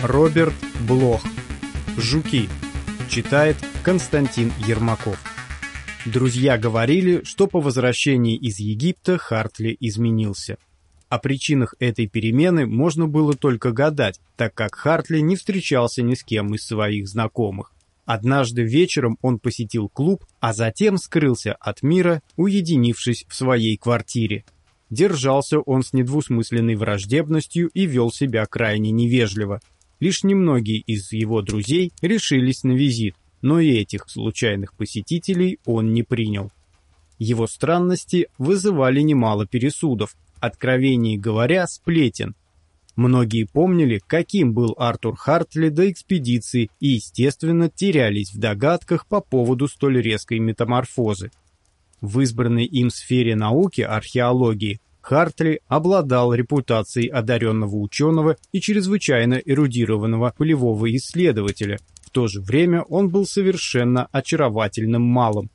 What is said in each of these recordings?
Роберт Блох. Жуки. Читает Константин Ермаков. Друзья говорили, что по возвращении из Египта Хартли изменился. О причинах этой перемены можно было только гадать, так как Хартли не встречался ни с кем из своих знакомых. Однажды вечером он посетил клуб, а затем скрылся от мира, уединившись в своей квартире. Держался он с недвусмысленной враждебностью и вел себя крайне невежливо, Лишь немногие из его друзей решились на визит, но и этих случайных посетителей он не принял. Его странности вызывали немало пересудов, откровеннее говоря, сплетен. Многие помнили, каким был Артур Хартли до экспедиции и, естественно, терялись в догадках по поводу столь резкой метаморфозы. В избранной им сфере науки археологии Хартли обладал репутацией одаренного ученого и чрезвычайно эрудированного полевого исследователя. В то же время он был совершенно очаровательным малым.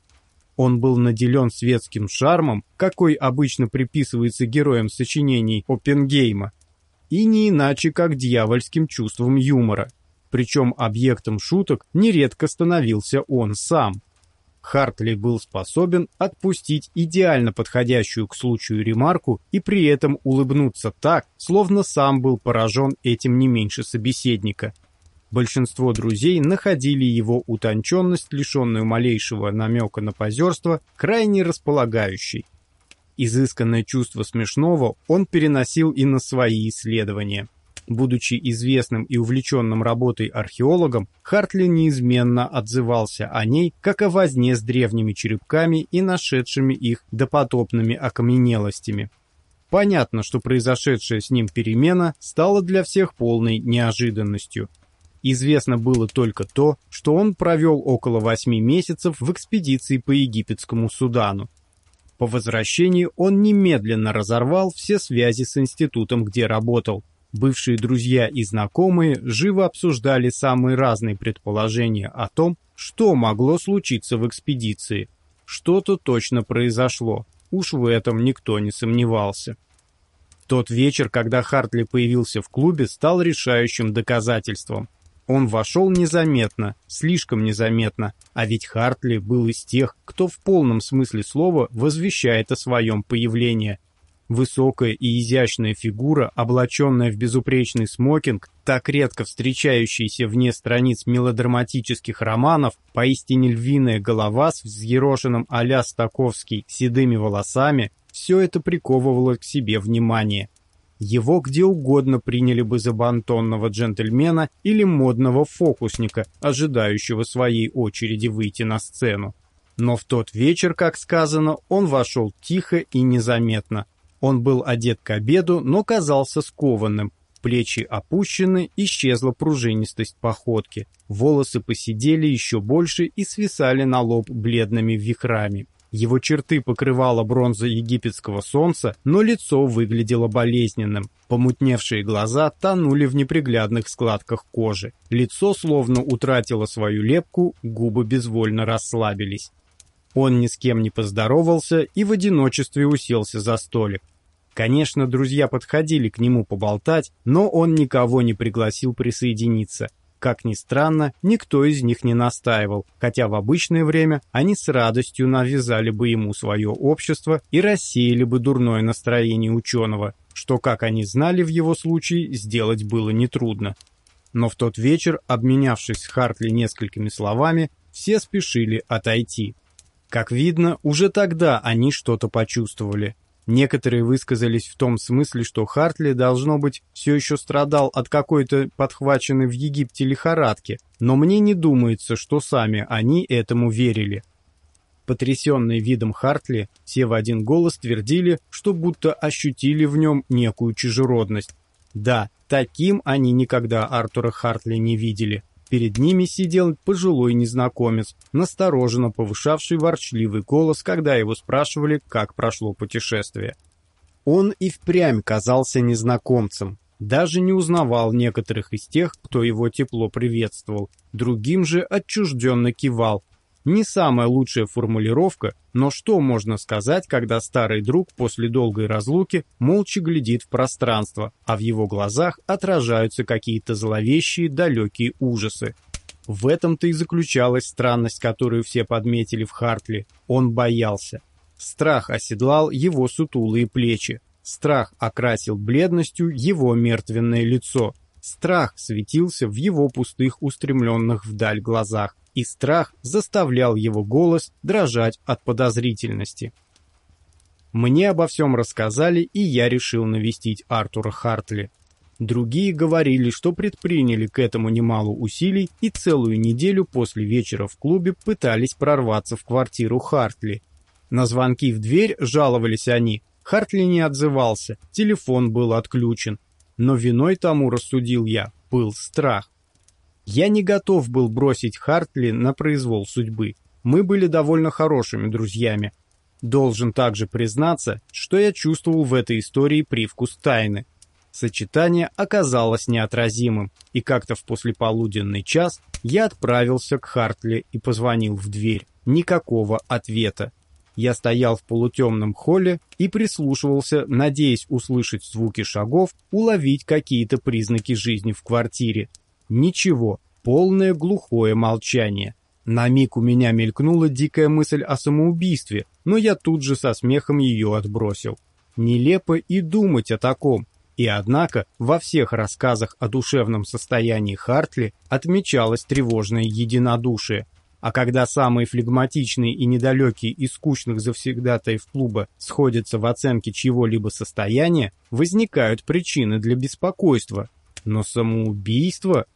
Он был наделен светским шармом, какой обычно приписывается героям сочинений Оппенгейма, и не иначе как дьявольским чувством юмора. Причем объектом шуток нередко становился он сам. Хартли был способен отпустить идеально подходящую к случаю ремарку и при этом улыбнуться так, словно сам был поражен этим не меньше собеседника. Большинство друзей находили его утонченность, лишенную малейшего намека на позерство, крайне располагающей. Изысканное чувство смешного он переносил и на свои исследования. Будучи известным и увлеченным работой археологом, Хартли неизменно отзывался о ней как о возне с древними черепками и нашедшими их допотопными окаменелостями. Понятно, что произошедшая с ним перемена стала для всех полной неожиданностью. Известно было только то, что он провел около восьми месяцев в экспедиции по египетскому Судану. По возвращении он немедленно разорвал все связи с институтом, где работал, Бывшие друзья и знакомые живо обсуждали самые разные предположения о том, что могло случиться в экспедиции. Что-то точно произошло, уж в этом никто не сомневался. Тот вечер, когда Хартли появился в клубе, стал решающим доказательством. Он вошел незаметно, слишком незаметно, а ведь Хартли был из тех, кто в полном смысле слова возвещает о своем появлении, Высокая и изящная фигура, облаченная в безупречный смокинг, так редко встречающаяся вне страниц мелодраматических романов, поистине львиная голова с взъерошенным а-ля Стаковский седыми волосами, все это приковывало к себе внимание. Его где угодно приняли бы за бантонного джентльмена или модного фокусника, ожидающего своей очереди выйти на сцену. Но в тот вечер, как сказано, он вошел тихо и незаметно, он был одет к обеду, но казался скованным. Плечи опущены, исчезла пружинистость походки. Волосы посидели еще больше и свисали на лоб бледными вихрами. Его черты покрывала бронза египетского солнца, но лицо выглядело болезненным. Помутневшие глаза тонули в неприглядных складках кожи. Лицо словно утратило свою лепку, губы безвольно расслабились. Он ни с кем не поздоровался и в одиночестве уселся за столик. Конечно, друзья подходили к нему поболтать, но он никого не пригласил присоединиться. Как ни странно, никто из них не настаивал, хотя в обычное время они с радостью навязали бы ему свое общество и рассеяли бы дурное настроение ученого, что, как они знали в его случае, сделать было нетрудно. Но в тот вечер, обменявшись с Хартли несколькими словами, все спешили отойти. Как видно, уже тогда они что-то почувствовали. Некоторые высказались в том смысле, что Хартли, должно быть, все еще страдал от какой-то подхваченной в Египте лихорадки, но мне не думается, что сами они этому верили. Потрясенные видом Хартли, все в один голос твердили, что будто ощутили в нем некую чужеродность. Да, таким они никогда Артура Хартли не видели. Перед ними сидел пожилой незнакомец, настороженно повышавший ворчливый голос, когда его спрашивали, как прошло путешествие. Он и впрямь казался незнакомцем, даже не узнавал некоторых из тех, кто его тепло приветствовал, другим же отчужденно кивал. Не самая лучшая формулировка, но что можно сказать, когда старый друг после долгой разлуки молча глядит в пространство, а в его глазах отражаются какие-то зловещие далекие ужасы. В этом-то и заключалась странность, которую все подметили в Хартли. Он боялся. Страх оседлал его сутулые плечи. Страх окрасил бледностью его мертвенное лицо. Страх светился в его пустых устремленных вдаль глазах и страх заставлял его голос дрожать от подозрительности. Мне обо всем рассказали, и я решил навестить Артура Хартли. Другие говорили, что предприняли к этому немало усилий и целую неделю после вечера в клубе пытались прорваться в квартиру Хартли. На звонки в дверь жаловались они. Хартли не отзывался, телефон был отключен. Но виной тому, рассудил я, был страх. Я не готов был бросить Хартли на произвол судьбы. Мы были довольно хорошими друзьями. Должен также признаться, что я чувствовал в этой истории привкус тайны. Сочетание оказалось неотразимым, и как-то в послеполуденный час я отправился к Хартли и позвонил в дверь. Никакого ответа. Я стоял в полутемном холле и прислушивался, надеясь услышать звуки шагов, уловить какие-то признаки жизни в квартире. Ничего, полное глухое молчание. На миг у меня мелькнула дикая мысль о самоубийстве, но я тут же со смехом ее отбросил. Нелепо и думать о таком. И однако во всех рассказах о душевном состоянии Хартли отмечалось тревожное единодушие. А когда самые флегматичные и недалекие из скучных завсегдатаев клуба сходятся в оценке чьего-либо состояния, возникают причины для беспокойства. Но самоубийство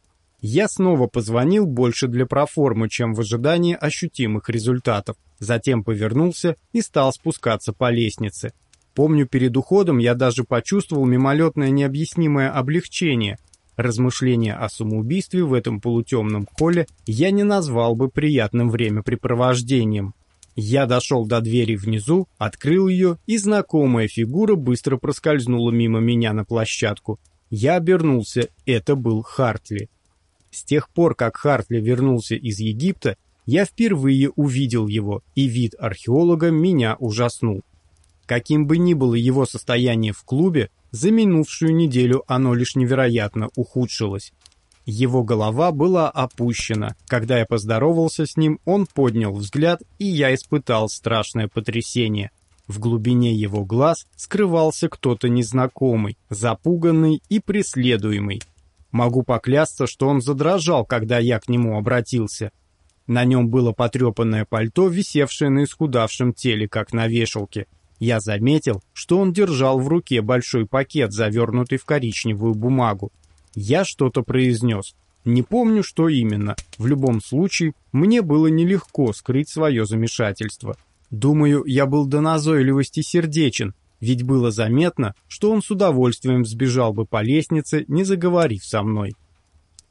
я снова позвонил больше для проформы, чем в ожидании ощутимых результатов. Затем повернулся и стал спускаться по лестнице. Помню, перед уходом я даже почувствовал мимолетное необъяснимое облегчение. Размышления о самоубийстве в этом полутемном холле я не назвал бы приятным времяпрепровождением. Я дошел до двери внизу, открыл ее, и знакомая фигура быстро проскользнула мимо меня на площадку. Я обернулся, это был Хартли. С тех пор, как Хартли вернулся из Египта, я впервые увидел его, и вид археолога меня ужаснул. Каким бы ни было его состояние в клубе, за минувшую неделю оно лишь невероятно ухудшилось. Его голова была опущена. Когда я поздоровался с ним, он поднял взгляд, и я испытал страшное потрясение. В глубине его глаз скрывался кто-то незнакомый, запуганный и преследуемый. Могу поклясться, что он задрожал, когда я к нему обратился. На нем было потрепанное пальто, висевшее на исхудавшем теле, как на вешалке. Я заметил, что он держал в руке большой пакет, завернутый в коричневую бумагу. Я что-то произнес. Не помню, что именно. В любом случае, мне было нелегко скрыть свое замешательство. Думаю, я был до назойливости сердечен, ведь было заметно, что он с удовольствием сбежал бы по лестнице, не заговорив со мной.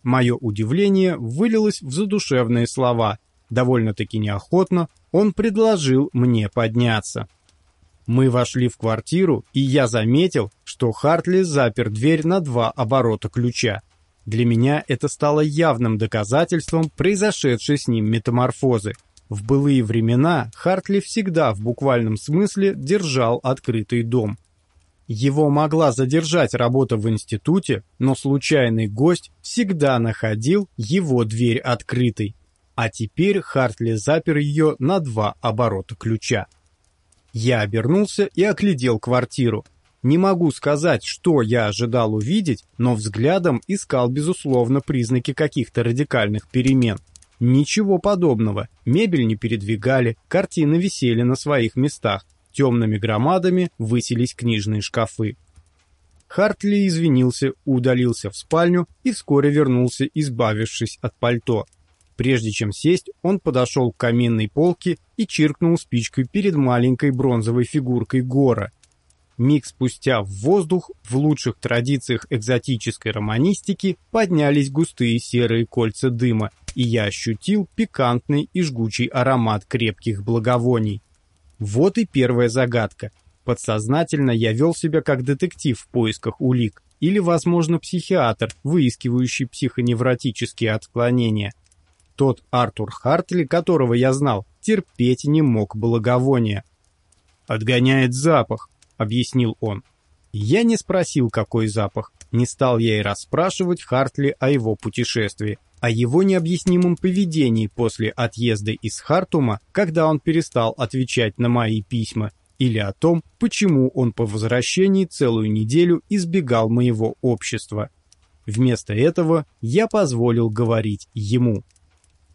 Мое удивление вылилось в задушевные слова. Довольно-таки неохотно он предложил мне подняться. Мы вошли в квартиру, и я заметил, что Хартли запер дверь на два оборота ключа. Для меня это стало явным доказательством произошедшей с ним метаморфозы – в былые времена Хартли всегда в буквальном смысле держал открытый дом. Его могла задержать работа в институте, но случайный гость всегда находил его дверь открытой. А теперь Хартли запер ее на два оборота ключа. Я обернулся и оглядел квартиру. Не могу сказать, что я ожидал увидеть, но взглядом искал, безусловно, признаки каких-то радикальных перемен. Ничего подобного. Мебель не передвигали, картины висели на своих местах. Темными громадами высились книжные шкафы. Хартли извинился, удалился в спальню и вскоре вернулся, избавившись от пальто. Прежде чем сесть, он подошел к каминной полке и чиркнул спичкой перед маленькой бронзовой фигуркой Гора. Миг спустя в воздух, в лучших традициях экзотической романистики, поднялись густые серые кольца дыма, и я ощутил пикантный и жгучий аромат крепких благовоний. Вот и первая загадка. Подсознательно я вел себя как детектив в поисках улик, или, возможно, психиатр, выискивающий психоневротические отклонения. Тот Артур Хартли, которого я знал, терпеть не мог благовония. «Отгоняет запах», — объяснил он. Я не спросил, какой запах. Не стал я и расспрашивать Хартли о его путешествии, о его необъяснимом поведении после отъезда из Хартума, когда он перестал отвечать на мои письма, или о том, почему он по возвращении целую неделю избегал моего общества. Вместо этого я позволил говорить ему.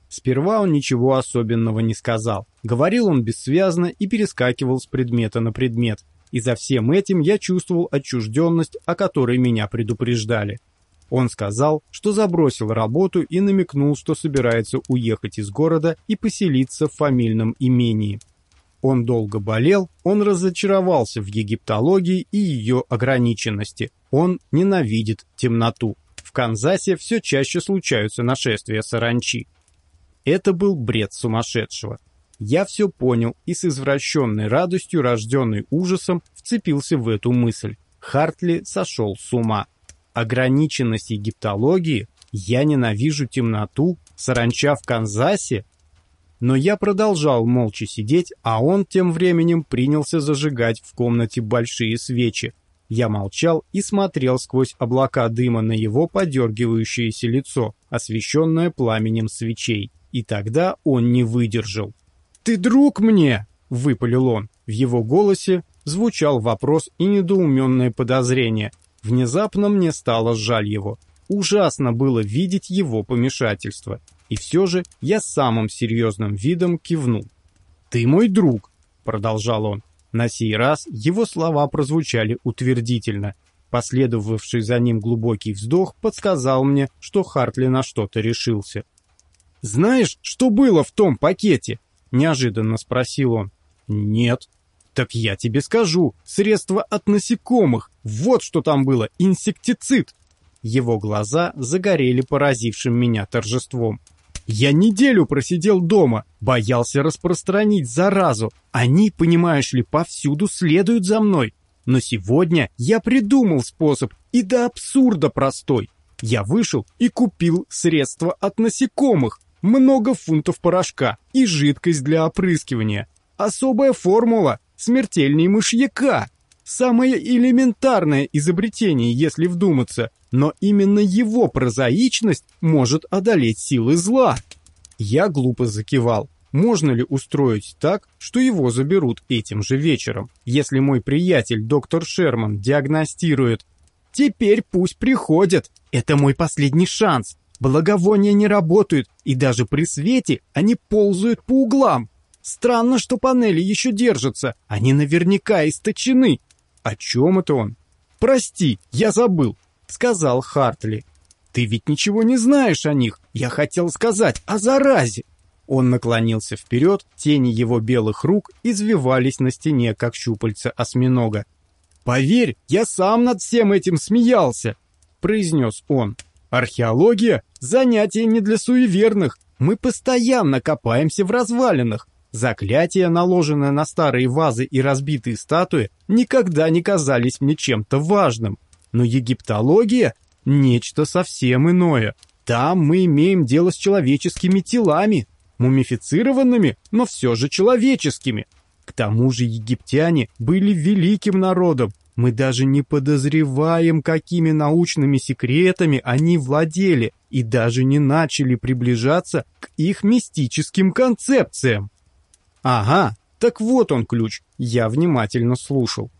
Сперва он ничего особенного не сказал. Говорил он бессвязно и перескакивал с предмета на предмет. И за всем этим я чувствовал отчужденность, о которой меня предупреждали. Он сказал, что забросил работу и намекнул, что собирается уехать из города и поселиться в фамильном имении. Он долго болел, он разочаровался в египтологии и ее ограниченности. Он ненавидит темноту. В Канзасе все чаще случаются нашествия саранчи. Это был бред сумасшедшего. Я все понял и с извращенной радостью, рожденной ужасом, вцепился в эту мысль. Хартли сошел с ума. Ограниченность египтологии? Я ненавижу темноту? Саранча в Канзасе? Но я продолжал молча сидеть, а он тем временем принялся зажигать в комнате большие свечи. Я молчал и смотрел сквозь облака дыма на его подергивающееся лицо, освещенное пламенем свечей. И тогда он не выдержал. «Ты друг мне!» — выпалил он. В его голосе звучал вопрос и недоуменное подозрение. Внезапно мне стало жаль его. Ужасно было видеть его помешательство. И все же я самым серьезным видом кивнул. «Ты мой друг», — продолжал он. На сей раз его слова прозвучали утвердительно. Последовавший за ним глубокий вздох подсказал мне, что Хартли на что-то решился. «Знаешь, что было в том пакете?» — неожиданно спросил он. «Нет». «Так я тебе скажу. Средство от насекомых. Вот что там было. Инсектицид». Его глаза загорели поразившим меня торжеством. «Я неделю просидел дома, боялся распространить заразу. Они, понимаешь ли, повсюду следуют за мной. Но сегодня я придумал способ, и до абсурда простой. Я вышел и купил средство от насекомых много фунтов порошка и жидкость для опрыскивания. Особая формула смертельней мышьяка. Самое элементарное изобретение, если вдуматься, но именно его прозаичность может одолеть силы зла. Я глупо закивал. Можно ли устроить так, что его заберут этим же вечером? Если мой приятель доктор Шерман диагностирует «Теперь пусть приходят, это мой последний шанс, Благовония не работают, и даже при свете они ползают по углам. Странно, что панели еще держатся, они наверняка источены. О чем это он? Прости, я забыл, сказал Хартли. Ты ведь ничего не знаешь о них. Я хотел сказать о заразе. Он наклонился вперед, тени его белых рук извивались на стене, как щупальца осьминога. «Поверь, я сам над всем этим смеялся», — произнес он. Археология – занятие не для суеверных. Мы постоянно копаемся в развалинах. Заклятия, наложенные на старые вазы и разбитые статуи, никогда не казались мне чем-то важным. Но египтология – нечто совсем иное. Там мы имеем дело с человеческими телами, мумифицированными, но все же человеческими. К тому же египтяне были великим народом, мы даже не подозреваем, какими научными секретами они владели, и даже не начали приближаться к их мистическим концепциям. Ага, так вот он ключ. Я внимательно слушал.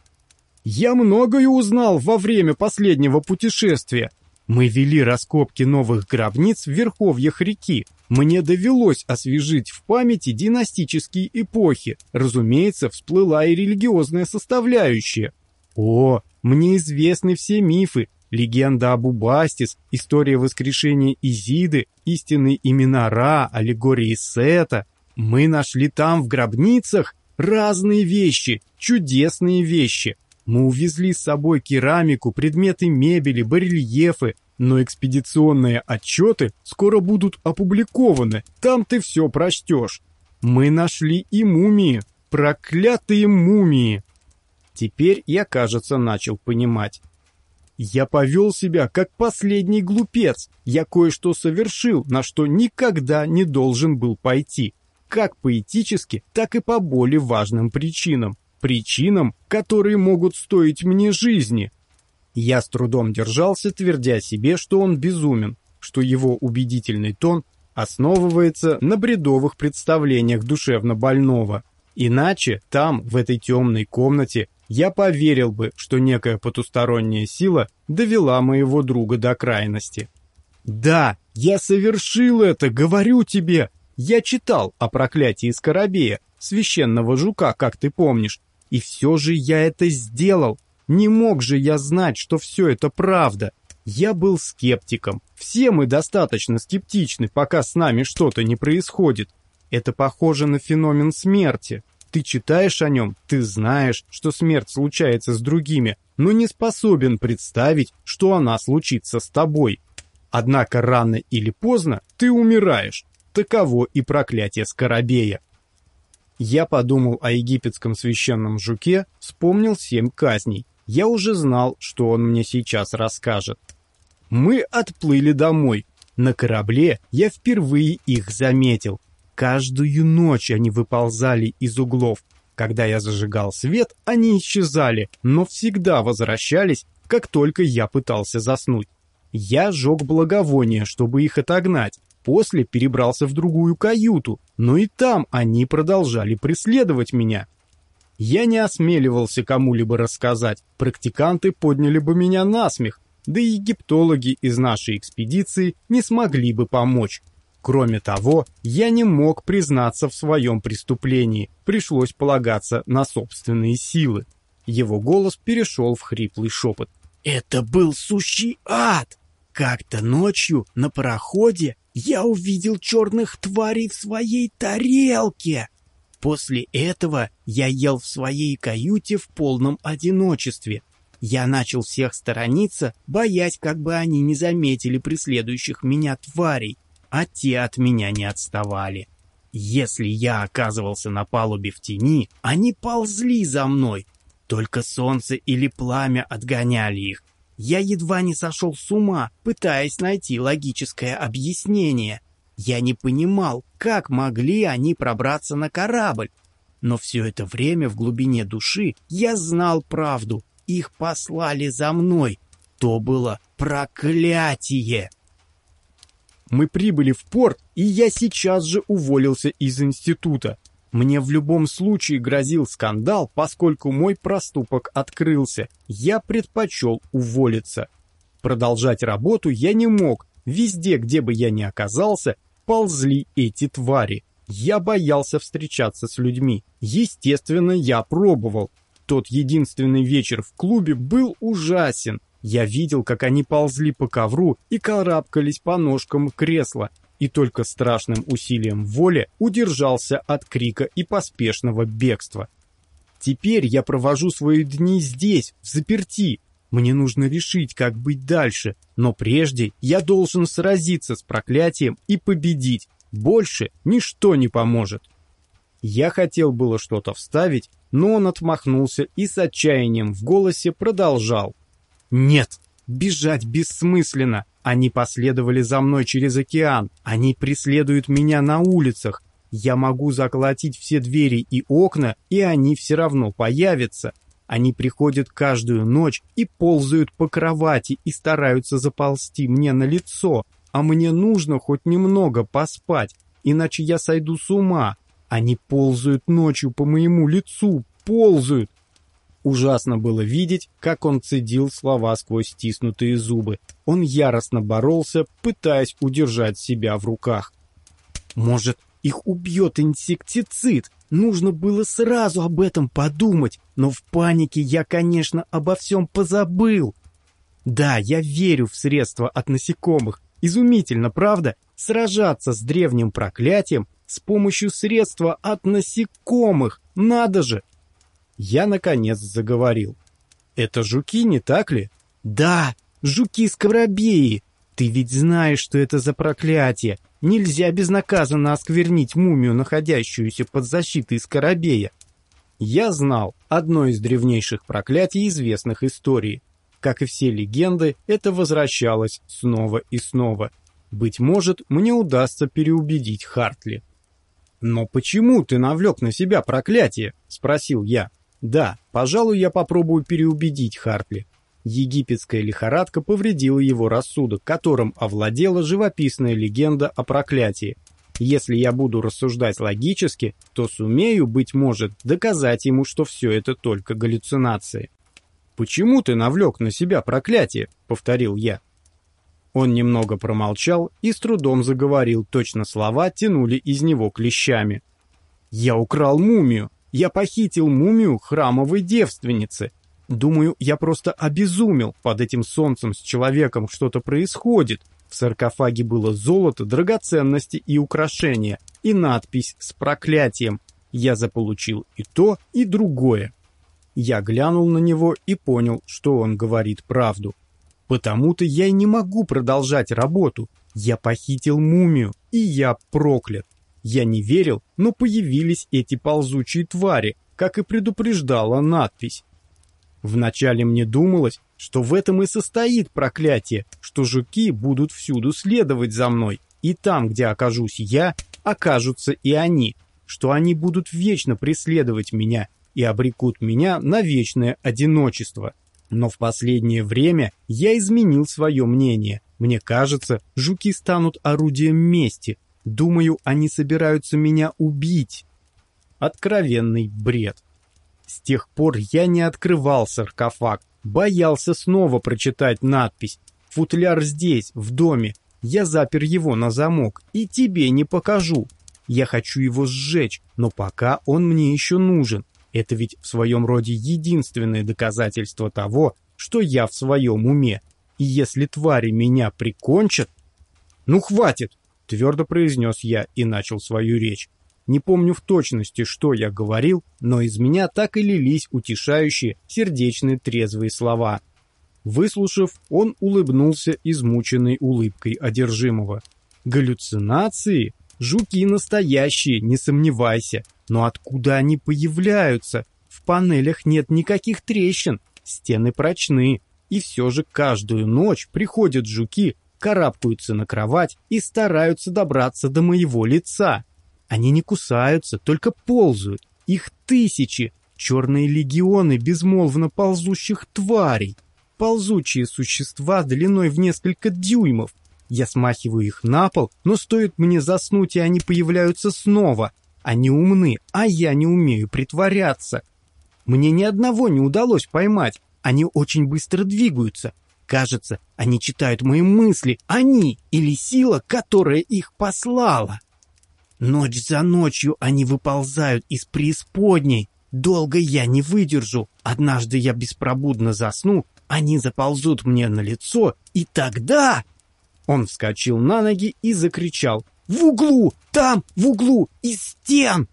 Я многое узнал во время последнего путешествия. Мы вели раскопки новых гробниц в верховьях реки. Мне довелось освежить в памяти династические эпохи. Разумеется, всплыла и религиозная составляющая. О, мне известны все мифы, легенда об Убастис, история воскрешения Изиды, истинные имена Ра, аллегории Сета. Мы нашли там в гробницах разные вещи, чудесные вещи. Мы увезли с собой керамику, предметы мебели, барельефы, но экспедиционные отчеты скоро будут опубликованы, там ты все прочтешь. Мы нашли и мумии, проклятые мумии. Теперь я, кажется, начал понимать. Я повел себя как последний глупец. Я кое-что совершил, на что никогда не должен был пойти. Как по этически, так и по более важным причинам. Причинам, которые могут стоить мне жизни. Я с трудом держался, твердя себе, что он безумен, что его убедительный тон основывается на бредовых представлениях душевно больного. Иначе там, в этой темной комнате, я поверил бы, что некая потусторонняя сила довела моего друга до крайности. Да, я совершил это, говорю тебе. Я читал о проклятии Скоробея, священного жука, как ты помнишь. И все же я это сделал. Не мог же я знать, что все это правда. Я был скептиком. Все мы достаточно скептичны, пока с нами что-то не происходит. Это похоже на феномен смерти. Ты читаешь о нем, ты знаешь, что смерть случается с другими, но не способен представить, что она случится с тобой. Однако рано или поздно ты умираешь. Таково и проклятие Скоробея. Я подумал о египетском священном жуке, вспомнил семь казней. Я уже знал, что он мне сейчас расскажет. Мы отплыли домой. На корабле я впервые их заметил. Каждую ночь они выползали из углов. Когда я зажигал свет, они исчезали, но всегда возвращались, как только я пытался заснуть. Я жег благовоние, чтобы их отогнать. После перебрался в другую каюту, но и там они продолжали преследовать меня. Я не осмеливался кому-либо рассказать, практиканты подняли бы меня на смех, да и египтологи из нашей экспедиции не смогли бы помочь. Кроме того, я не мог признаться в своем преступлении, пришлось полагаться на собственные силы. Его голос перешел в хриплый шепот. «Это был сущий ад! Как-то ночью на пароходе я увидел черных тварей в своей тарелке. После этого я ел в своей каюте в полном одиночестве. Я начал всех сторониться, боясь, как бы они не заметили преследующих меня тварей а те от меня не отставали. Если я оказывался на палубе в тени, они ползли за мной. Только солнце или пламя отгоняли их. Я едва не сошел с ума, пытаясь найти логическое объяснение. Я не понимал, как могли они пробраться на корабль. Но все это время в глубине души я знал правду. Их послали за мной. То было проклятие. Мы прибыли в порт, и я сейчас же уволился из института. Мне в любом случае грозил скандал, поскольку мой проступок открылся. Я предпочел уволиться. Продолжать работу я не мог. Везде, где бы я ни оказался, ползли эти твари. Я боялся встречаться с людьми. Естественно, я пробовал. Тот единственный вечер в клубе был ужасен. Я видел, как они ползли по ковру и карабкались по ножкам кресла, и только страшным усилием воли удержался от крика и поспешного бегства. Теперь я провожу свои дни здесь, в заперти. Мне нужно решить, как быть дальше, но прежде я должен сразиться с проклятием и победить. Больше ничто не поможет. Я хотел было что-то вставить, но он отмахнулся и с отчаянием в голосе продолжал. Нет, бежать бессмысленно. Они последовали за мной через океан. Они преследуют меня на улицах. Я могу заколотить все двери и окна, и они все равно появятся. Они приходят каждую ночь и ползают по кровати и стараются заползти мне на лицо, а мне нужно хоть немного поспать, иначе я сойду с ума. Они ползают ночью по моему лицу, ползают, Ужасно было видеть, как он цедил слова сквозь стиснутые зубы. Он яростно боролся, пытаясь удержать себя в руках. «Может, их убьет инсектицид? Нужно было сразу об этом подумать, но в панике я, конечно, обо всем позабыл. Да, я верю в средства от насекомых. Изумительно, правда? Сражаться с древним проклятием с помощью средства от насекомых. Надо же! Я, наконец, заговорил. «Это жуки, не так ли?» «Да, жуки-скоробеи! Ты ведь знаешь, что это за проклятие! Нельзя безнаказанно осквернить мумию, находящуюся под защитой скоробея!» Я знал одно из древнейших проклятий известных истории. Как и все легенды, это возвращалось снова и снова. Быть может, мне удастся переубедить Хартли. «Но почему ты навлек на себя проклятие?» — спросил я. «Да, пожалуй, я попробую переубедить Хартли». Египетская лихорадка повредила его рассудок, которым овладела живописная легенда о проклятии. Если я буду рассуждать логически, то сумею, быть может, доказать ему, что все это только галлюцинации. «Почему ты навлек на себя проклятие?» — повторил я. Он немного промолчал и с трудом заговорил, точно слова тянули из него клещами. «Я украл мумию! Я похитил мумию храмовой девственницы! Думаю, я просто обезумел. Под этим солнцем с человеком что-то происходит. В саркофаге было золото, драгоценности и украшения, и надпись с проклятием. Я заполучил и то, и другое. Я глянул на него и понял, что он говорит правду. Потому-то я и не могу продолжать работу. Я похитил мумию, и я проклят. Я не верил, но появились эти ползучие твари, как и предупреждала надпись. Вначале мне думалось, что в этом и состоит проклятие, что жуки будут всюду следовать за мной, и там, где окажусь я, окажутся и они, что они будут вечно преследовать меня и обрекут меня на вечное одиночество. Но в последнее время я изменил свое мнение. Мне кажется, жуки станут орудием мести. Думаю, они собираются меня убить. Откровенный бред. С тех пор я не открывал саркофаг, боялся снова прочитать надпись. Футляр здесь, в доме. Я запер его на замок и тебе не покажу. Я хочу его сжечь, но пока он мне еще нужен. Это ведь в своем роде единственное доказательство того, что я в своем уме. И если твари меня прикончат... «Ну, хватит!» — твердо произнес я и начал свою речь. Не помню в точности, что я говорил, но из меня так и лились утешающие, сердечные, трезвые слова. Выслушав, он улыбнулся измученной улыбкой одержимого. «Галлюцинации? Жуки настоящие, не сомневайся. Но откуда они появляются? В панелях нет никаких трещин, стены прочны. И все же каждую ночь приходят жуки, карабкаются на кровать и стараются добраться до моего лица. Они не кусаются, только ползают. Их тысячи, черные легионы безмолвно ползущих тварей. Ползучие существа длиной в несколько дюймов. Я смахиваю их на пол, но стоит мне заснуть, и они появляются снова. Они умны, а я не умею притворяться. Мне ни одного не удалось поймать. Они очень быстро двигаются. Кажется, они читают мои мысли. Они или сила, которая их послала. Ночь за ночью они выползают из преисподней. Долго я не выдержу. Однажды я беспробудно засну, они заползут мне на лицо, и тогда...» Он вскочил на ноги и закричал. «В углу! Там, в углу! Из стен!»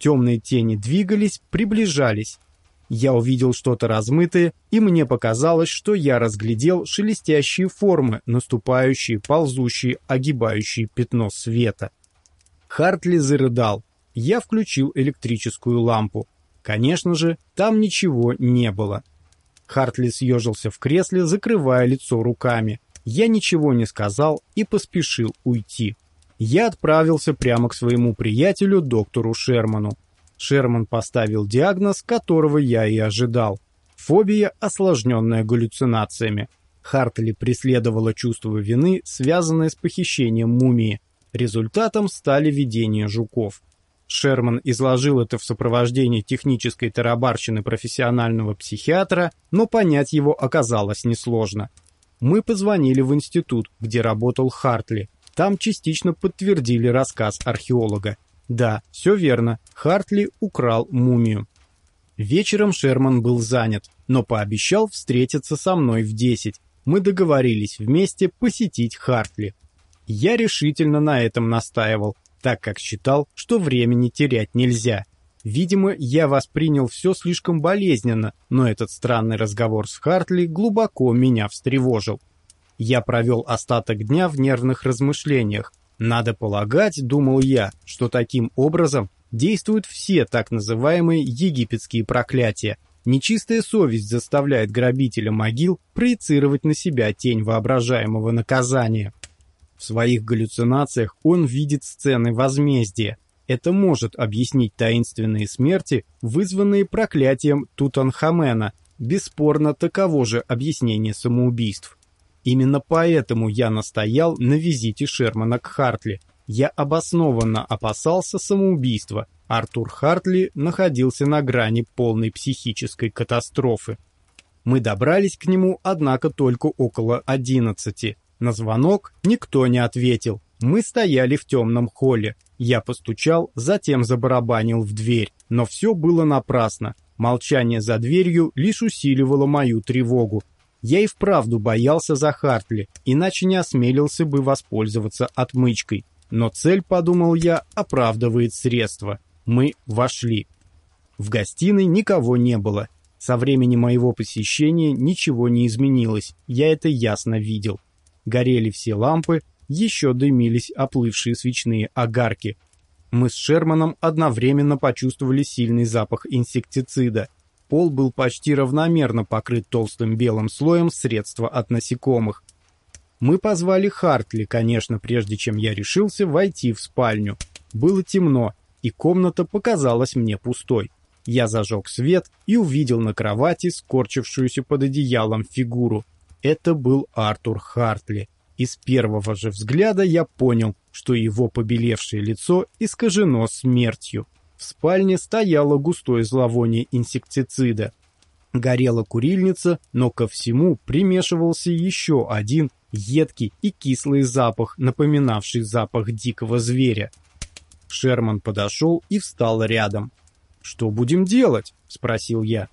Темные тени двигались, приближались. Я увидел что-то размытое, и мне показалось, что я разглядел шелестящие формы, наступающие, ползущие, огибающие пятно света. Хартли зарыдал. Я включил электрическую лампу. Конечно же, там ничего не было. Хартли съежился в кресле, закрывая лицо руками. Я ничего не сказал и поспешил уйти. Я отправился прямо к своему приятелю, доктору Шерману. Шерман поставил диагноз, которого я и ожидал. Фобия, осложненная галлюцинациями. Хартли преследовало чувство вины, связанное с похищением мумии. Результатом стали видения жуков. Шерман изложил это в сопровождении технической тарабарщины профессионального психиатра, но понять его оказалось несложно. Мы позвонили в институт, где работал Хартли. Там частично подтвердили рассказ археолога. Да, все верно, Хартли украл мумию. Вечером Шерман был занят, но пообещал встретиться со мной в 10. Мы договорились вместе посетить Хартли. Я решительно на этом настаивал, так как считал, что времени терять нельзя. Видимо, я воспринял все слишком болезненно, но этот странный разговор с Хартли глубоко меня встревожил. Я провел остаток дня в нервных размышлениях. Надо полагать, думал я, что таким образом действуют все так называемые египетские проклятия. Нечистая совесть заставляет грабителя могил проецировать на себя тень воображаемого наказания. В своих галлюцинациях он видит сцены возмездия. Это может объяснить таинственные смерти, вызванные проклятием Тутанхамена. Бесспорно, таково же объяснение самоубийств. Именно поэтому я настоял на визите Шермана к Хартли. Я обоснованно опасался самоубийства. Артур Хартли находился на грани полной психической катастрофы. Мы добрались к нему, однако, только около одиннадцати. На звонок никто не ответил. Мы стояли в темном холле. Я постучал, затем забарабанил в дверь. Но все было напрасно. Молчание за дверью лишь усиливало мою тревогу. Я и вправду боялся за Хартли, иначе не осмелился бы воспользоваться отмычкой. Но цель, подумал я, оправдывает средства. Мы вошли. В гостиной никого не было. Со времени моего посещения ничего не изменилось, я это ясно видел. Горели все лампы, еще дымились оплывшие свечные огарки. Мы с Шерманом одновременно почувствовали сильный запах инсектицида. Пол был почти равномерно покрыт толстым белым слоем средства от насекомых. Мы позвали Хартли, конечно, прежде чем я решился войти в спальню. Было темно, и комната показалась мне пустой. Я зажег свет и увидел на кровати скорчившуюся под одеялом фигуру. Это был Артур Хартли. И с первого же взгляда я понял, что его побелевшее лицо искажено смертью. В спальне стояло густое зловоние инсектицида. Горела курильница, но ко всему примешивался еще один едкий и кислый запах, напоминавший запах дикого зверя. Шерман подошел и встал рядом. «Что будем делать?» — спросил я.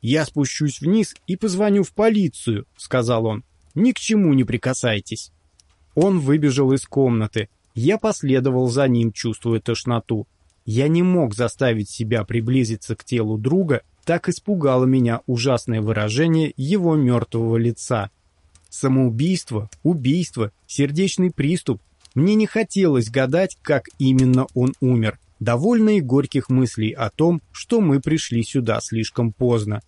«Я спущусь вниз и позвоню в полицию», — сказал он. «Ни к чему не прикасайтесь». Он выбежал из комнаты. Я последовал за ним, чувствуя тошноту. Я не мог заставить себя приблизиться к телу друга, так испугало меня ужасное выражение его мертвого лица. Самоубийство, убийство, сердечный приступ. Мне не хотелось гадать, как именно он умер. Довольно и горьких мыслей о том, что мы пришли сюда слишком поздно.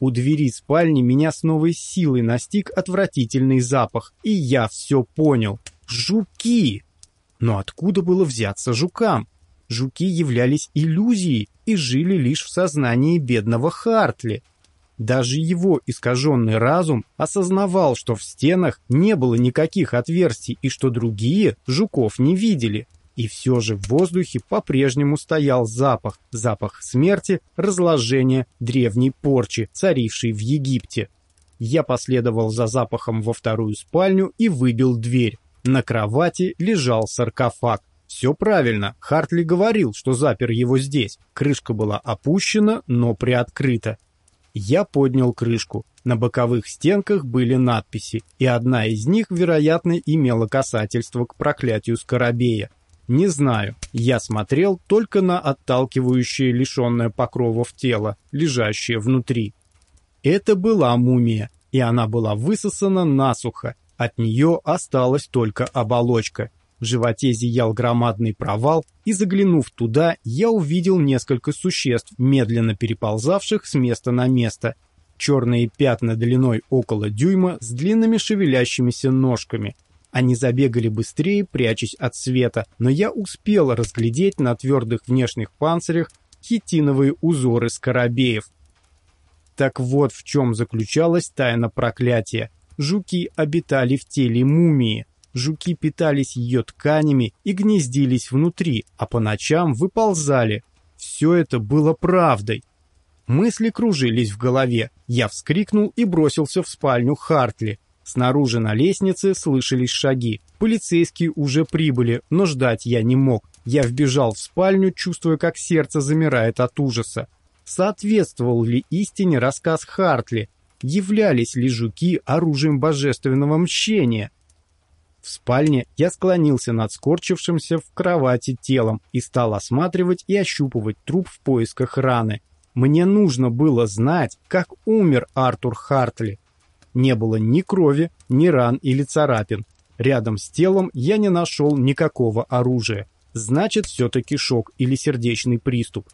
У двери спальни меня с новой силой настиг отвратительный запах, и я все понял. Жуки! Но откуда было взяться жукам? Жуки являлись иллюзией и жили лишь в сознании бедного Хартли. Даже его искаженный разум осознавал, что в стенах не было никаких отверстий и что другие жуков не видели. И все же в воздухе по-прежнему стоял запах, запах смерти, разложения, древней порчи, царившей в Египте. Я последовал за запахом во вторую спальню и выбил дверь. На кровати лежал саркофаг. Все правильно, Хартли говорил, что запер его здесь. Крышка была опущена, но приоткрыта. Я поднял крышку. На боковых стенках были надписи, и одна из них, вероятно, имела касательство к проклятию Скоробея. Не знаю, я смотрел только на отталкивающее лишенное покровов тело, лежащее внутри. Это была мумия, и она была высосана насухо. От нее осталась только оболочка. В животе зиял громадный провал, и заглянув туда, я увидел несколько существ, медленно переползавших с места на место. Черные пятна длиной около дюйма с длинными шевелящимися ножками. Они забегали быстрее, прячась от света, но я успел разглядеть на твердых внешних панцирях хитиновые узоры скоробеев. Так вот в чем заключалась тайна проклятия. Жуки обитали в теле мумии, Жуки питались ее тканями и гнездились внутри, а по ночам выползали. Все это было правдой. Мысли кружились в голове. Я вскрикнул и бросился в спальню Хартли. Снаружи на лестнице слышались шаги. Полицейские уже прибыли, но ждать я не мог. Я вбежал в спальню, чувствуя, как сердце замирает от ужаса. Соответствовал ли истине рассказ Хартли? Являлись ли жуки оружием божественного мщения? В спальне я склонился над скорчившимся в кровати телом и стал осматривать и ощупывать труп в поисках раны. Мне нужно было знать, как умер Артур Хартли. Не было ни крови, ни ран или царапин. Рядом с телом я не нашел никакого оружия. Значит, все-таки шок или сердечный приступ.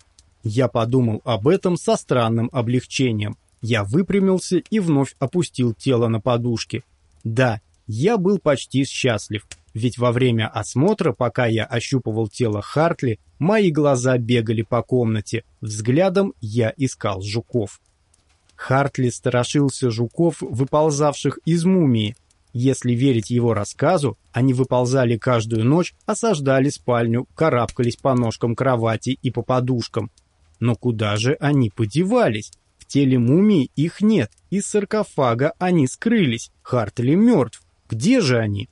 Я подумал об этом со странным облегчением. Я выпрямился и вновь опустил тело на подушки. Да, я был почти счастлив, ведь во время осмотра, пока я ощупывал тело Хартли, мои глаза бегали по комнате, взглядом я искал жуков. Хартли страшился жуков, выползавших из мумии. Если верить его рассказу, они выползали каждую ночь, осаждали спальню, карабкались по ножкам кровати и по подушкам. Но куда же они подевались? В теле мумии их нет, из саркофага они скрылись, Хартли мертв. Где же они?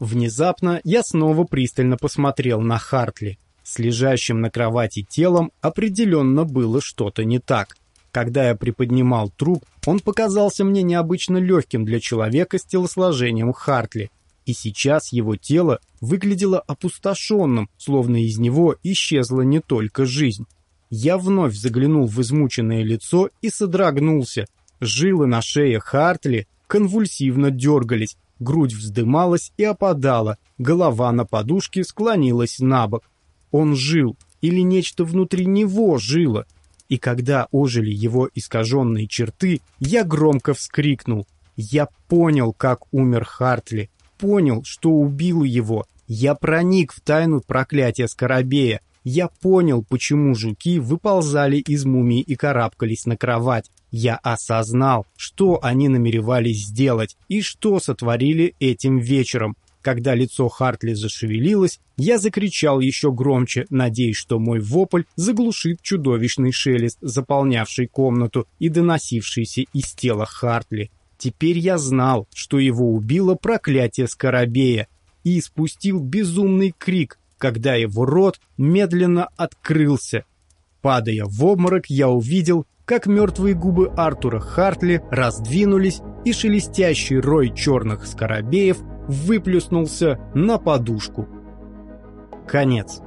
Внезапно я снова пристально посмотрел на Хартли. С лежащим на кровати телом определенно было что-то не так. Когда я приподнимал труп, он показался мне необычно легким для человека с телосложением Хартли. И сейчас его тело выглядело опустошенным, словно из него исчезла не только жизнь. Я вновь заглянул в измученное лицо и содрогнулся. Жилы на шее Хартли конвульсивно дергались, грудь вздымалась и опадала, голова на подушке склонилась на бок. Он жил, или нечто внутри него жило, и когда ожили его искаженные черты, я громко вскрикнул. Я понял, как умер Хартли, понял, что убил его. Я проник в тайну проклятия Скоробея. Я понял, почему жуки выползали из мумии и карабкались на кровать. Я осознал, что они намеревались сделать и что сотворили этим вечером. Когда лицо Хартли зашевелилось, я закричал еще громче, надеясь, что мой вопль заглушит чудовищный шелест, заполнявший комнату и доносившийся из тела Хартли. Теперь я знал, что его убило проклятие Скоробея, и испустил безумный крик, когда его рот медленно открылся. Падая в обморок, я увидел, как мертвые губы Артура Хартли раздвинулись, и шелестящий рой черных скоробеев выплюснулся на подушку. Конец.